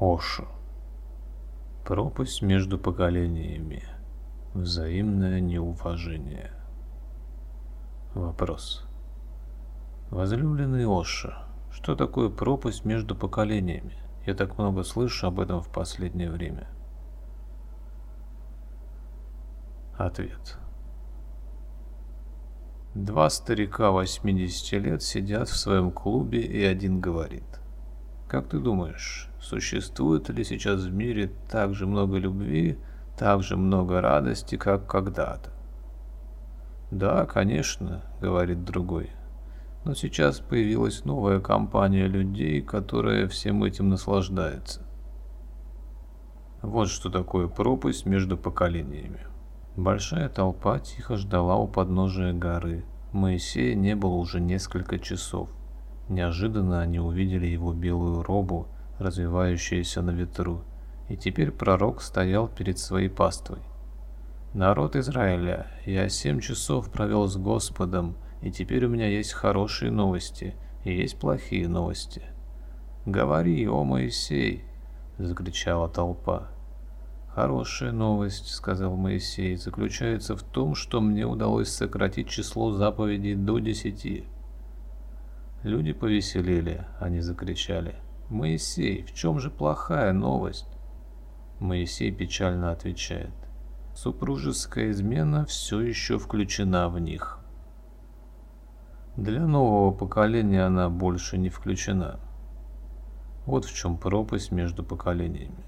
Оша. Пропасть между поколениями. Взаимное неуважение. Вопрос. Возлюбленный Оша, что такое пропасть между поколениями? Я так много слышу об этом в последнее время. Ответ. Два старика 80 лет сидят в своем клубе, и один говорит. Как ты думаешь, существует ли сейчас в мире так же много любви, так же много радости, как когда-то? Да, конечно, говорит другой. Но сейчас появилась новая компания людей, которая всем этим наслаждается. Вот что такое пропасть между поколениями. Большая толпа тихо ждала у подножия горы. Моисея не было уже несколько часов. Неожиданно они увидели его белую робу, развивающуюся на ветру, и теперь пророк стоял перед своей паствой. «Народ Израиля, я семь часов провел с Господом, и теперь у меня есть хорошие новости и есть плохие новости». «Говори, о Моисей!» — закричала толпа. «Хорошая новость», — сказал Моисей, — «заключается в том, что мне удалось сократить число заповедей до десяти». Люди повеселели, они закричали. «Моисей, в чем же плохая новость?» Моисей печально отвечает. Супружеская измена все еще включена в них. Для нового поколения она больше не включена. Вот в чем пропасть между поколениями.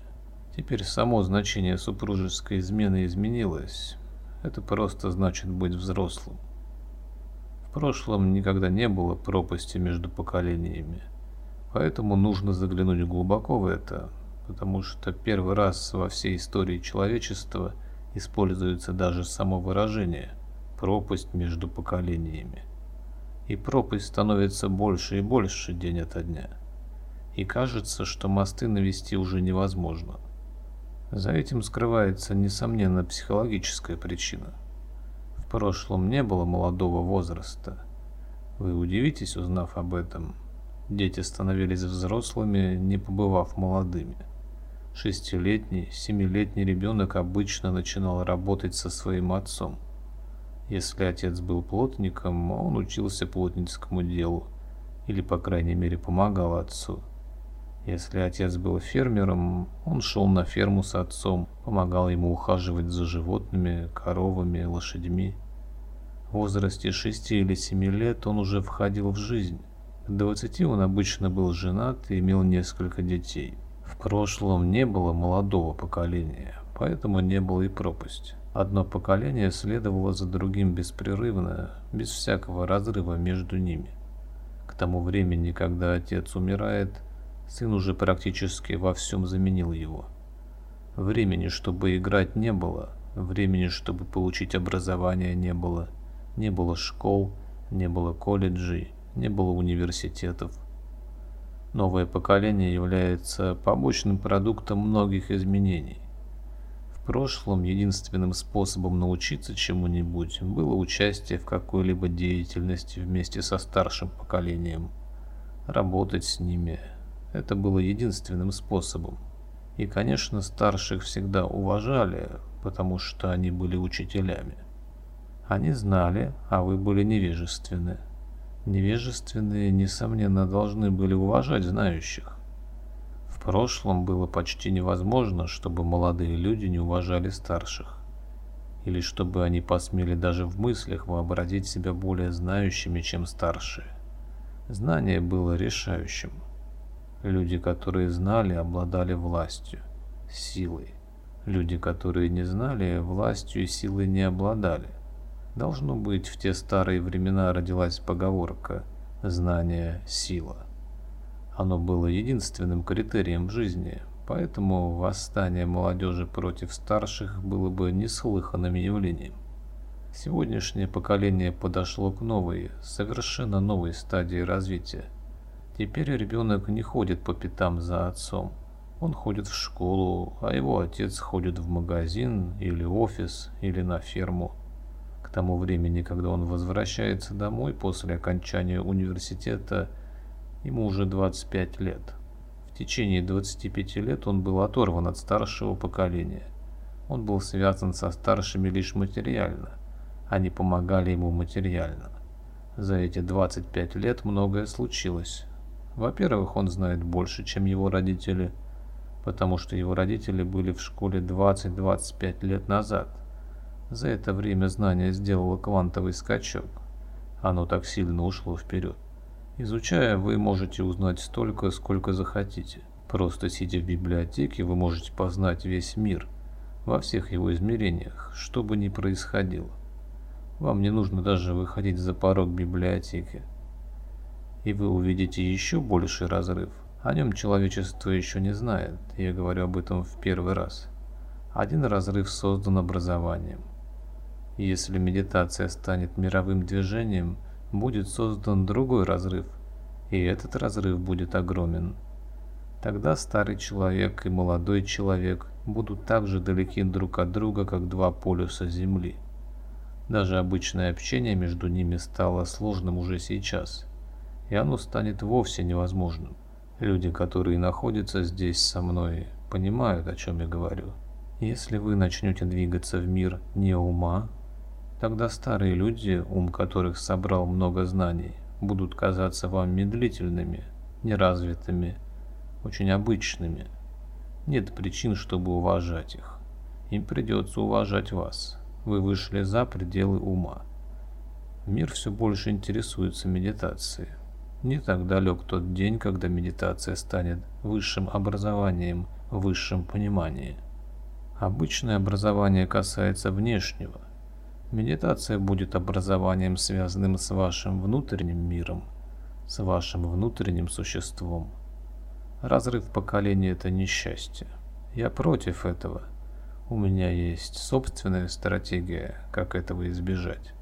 Теперь само значение супружеской измены изменилось. Это просто значит быть взрослым. В прошлом никогда не было пропасти между поколениями. Поэтому нужно заглянуть глубоко в это, потому что первый раз во всей истории человечества используется даже само выражение «пропасть между поколениями». И пропасть становится больше и больше день ото дня. И кажется, что мосты навести уже невозможно. За этим скрывается, несомненно, психологическая причина – прошлом не было молодого возраста. Вы удивитесь, узнав об этом. Дети становились взрослыми, не побывав молодыми. Шестилетний, семилетний ребенок обычно начинал работать со своим отцом. Если отец был плотником, он учился плотницкому делу, или, по крайней мере, помогал отцу. Если отец был фермером, он шел на ферму с отцом, помогал ему ухаживать за животными, коровами, лошадьми. В возрасте 6 или 7 лет он уже входил в жизнь. К 20 он обычно был женат и имел несколько детей. В прошлом не было молодого поколения, поэтому не было и пропасти. Одно поколение следовало за другим беспрерывно, без всякого разрыва между ними. К тому времени, когда отец умирает, сын уже практически во всем заменил его. Времени, чтобы играть, не было, времени, чтобы получить образование, не было – не было школ, не было колледжей, не было университетов. Новое поколение является побочным продуктом многих изменений. В прошлом единственным способом научиться чему-нибудь было участие в какой-либо деятельности вместе со старшим поколением. Работать с ними – это было единственным способом. И, конечно, старших всегда уважали, потому что они были учителями. Они знали, а вы были невежественны. Невежественные, несомненно, должны были уважать знающих. В прошлом было почти невозможно, чтобы молодые люди не уважали старших. Или чтобы они посмели даже в мыслях вообразить себя более знающими, чем старшие. Знание было решающим. Люди, которые знали, обладали властью, силой. Люди, которые не знали, властью и силой не обладали. Должно быть, в те старые времена родилась поговорка «знание – сила». Оно было единственным критерием жизни, поэтому восстание молодежи против старших было бы неслыханным явлением. Сегодняшнее поколение подошло к новой, совершенно новой стадии развития. Теперь ребенок не ходит по пятам за отцом. Он ходит в школу, а его отец ходит в магазин или офис или на ферму тому времени, когда он возвращается домой после окончания университета, ему уже 25 лет. В течение 25 лет он был оторван от старшего поколения. Он был связан со старшими лишь материально. Они помогали ему материально. За эти 25 лет многое случилось. Во-первых, он знает больше, чем его родители, потому что его родители были в школе 20-25 лет назад. За это время знание сделало квантовый скачок. Оно так сильно ушло вперед. Изучая, вы можете узнать столько, сколько захотите. Просто сидя в библиотеке, вы можете познать весь мир, во всех его измерениях, что бы ни происходило. Вам не нужно даже выходить за порог библиотеки. И вы увидите еще больший разрыв. О нем человечество еще не знает, я говорю об этом в первый раз. Один разрыв создан образованием. Если медитация станет мировым движением, будет создан другой разрыв, и этот разрыв будет огромен. Тогда старый человек и молодой человек будут так же далеки друг от друга, как два полюса Земли. Даже обычное общение между ними стало сложным уже сейчас, и оно станет вовсе невозможным. Люди, которые находятся здесь со мной, понимают, о чем я говорю. Если вы начнете двигаться в мир не ума, Тогда старые люди, ум которых собрал много знаний, будут казаться вам медлительными, неразвитыми, очень обычными. Нет причин, чтобы уважать их. Им придется уважать вас. Вы вышли за пределы ума. Мир все больше интересуется медитацией. Не так далек тот день, когда медитация станет высшим образованием, высшим пониманием. Обычное образование касается внешнего – Медитация будет образованием, связанным с вашим внутренним миром, с вашим внутренним существом. Разрыв поколений – это несчастье. Я против этого. У меня есть собственная стратегия, как этого избежать.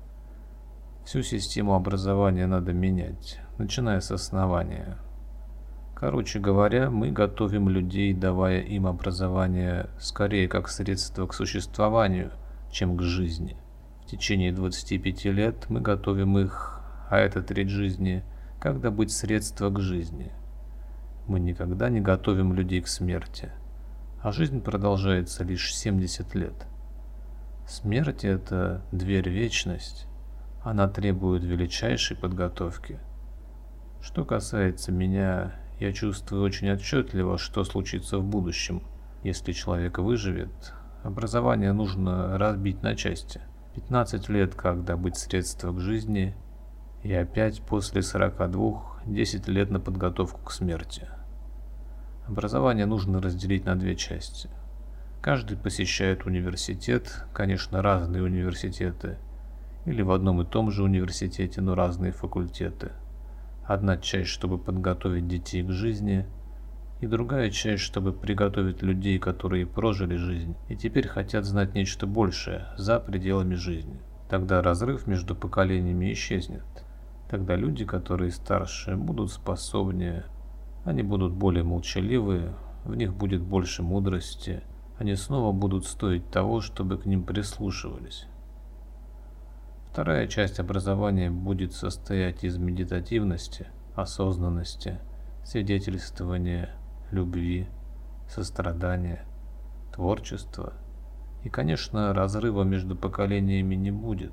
Всю систему образования надо менять, начиная с основания. Короче говоря, мы готовим людей, давая им образование скорее как средство к существованию, чем к жизни – в течение 25 лет мы готовим их, а это треть жизни, как добыть средства к жизни. Мы никогда не готовим людей к смерти, а жизнь продолжается лишь 70 лет. Смерть – это дверь вечность, она требует величайшей подготовки. Что касается меня, я чувствую очень отчетливо, что случится в будущем. Если человек выживет, образование нужно разбить на части. 15 лет, как добыть средства к жизни, и опять после 42 10 лет на подготовку к смерти. Образование нужно разделить на две части. Каждый посещает университет, конечно, разные университеты, или в одном и том же университете, но разные факультеты. Одна часть, чтобы подготовить детей к жизни – и другая часть, чтобы приготовить людей, которые прожили жизнь и теперь хотят знать нечто большее за пределами жизни. Тогда разрыв между поколениями исчезнет. Тогда люди, которые старше, будут способнее, они будут более молчаливые, в них будет больше мудрости, они снова будут стоить того, чтобы к ним прислушивались. Вторая часть образования будет состоять из медитативности, осознанности, свидетельствования, любви, сострадания, творчества. И, конечно, разрыва между поколениями не будет.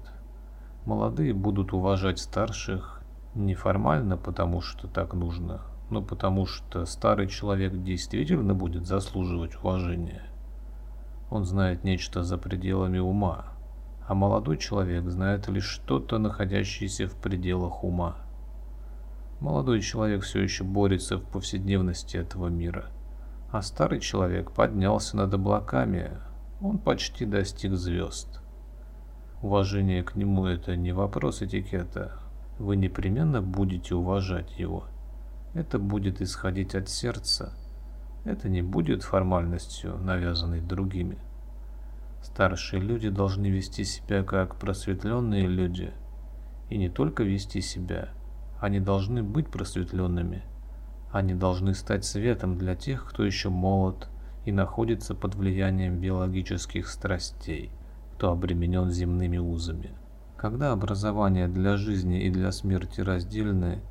Молодые будут уважать старших не формально, потому что так нужно, но потому что старый человек действительно будет заслуживать уважения. Он знает нечто за пределами ума, а молодой человек знает лишь что-то, находящееся в пределах ума. Молодой человек все еще борется в повседневности этого мира, а старый человек поднялся над облаками, он почти достиг звезд. Уважение к нему – это не вопрос этикета, вы непременно будете уважать его. Это будет исходить от сердца, это не будет формальностью, навязанной другими. Старшие люди должны вести себя как просветленные люди, и не только вести себя – они должны быть просветленными. Они должны стать светом для тех, кто еще молод и находится под влиянием биологических страстей, кто обременен земными узами. Когда образование для жизни и для смерти раздельны,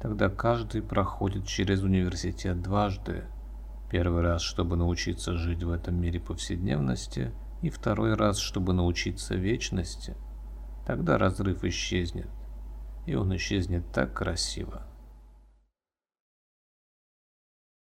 тогда каждый проходит через университет дважды – Первый раз, чтобы научиться жить в этом мире повседневности, и второй раз, чтобы научиться вечности. Тогда разрыв исчезнет, и он исчезнет так красиво.